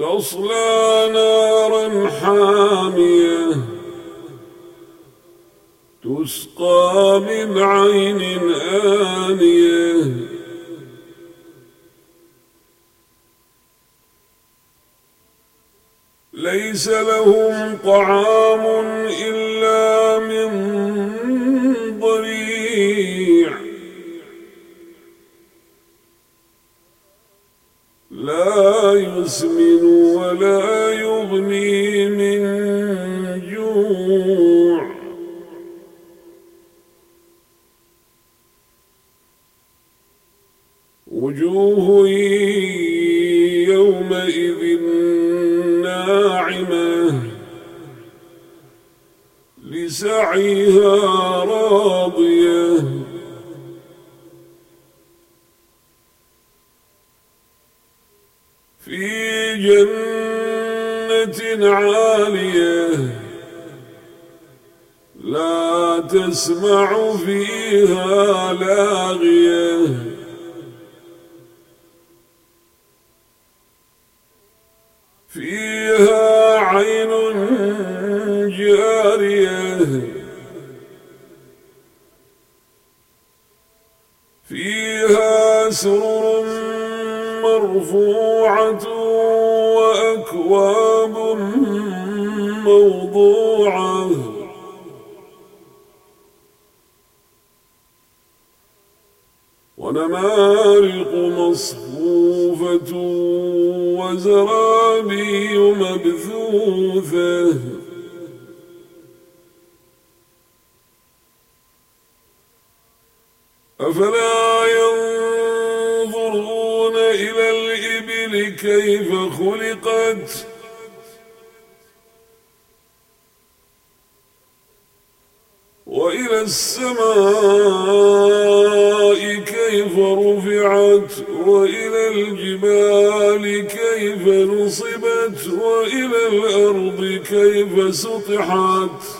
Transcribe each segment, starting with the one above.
تصلى نارا حامية تسقى من عين آنية ليس لهم طعام إلا يسمن ولا يغني من جوع. وجوه يومئذ ناعمة لسعيها راضية. في جنة عالية لا تسمع فيها لاغية. فيها عين جارية. فيها سرر مرفوعة وأكواب موضوعة. ونمارق مصفوفة وزرابي مبثوثة. أفلا إلى الإبل كيف خلقت. وإلى السماء كيف رفعت وإلى الجبال كيف نصبت وإلى الأرض كيف سطحت.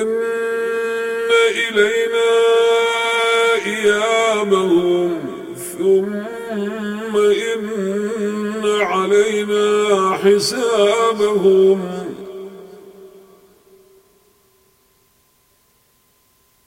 إن إلينا إيابهم ثم إن علينا حسابهم.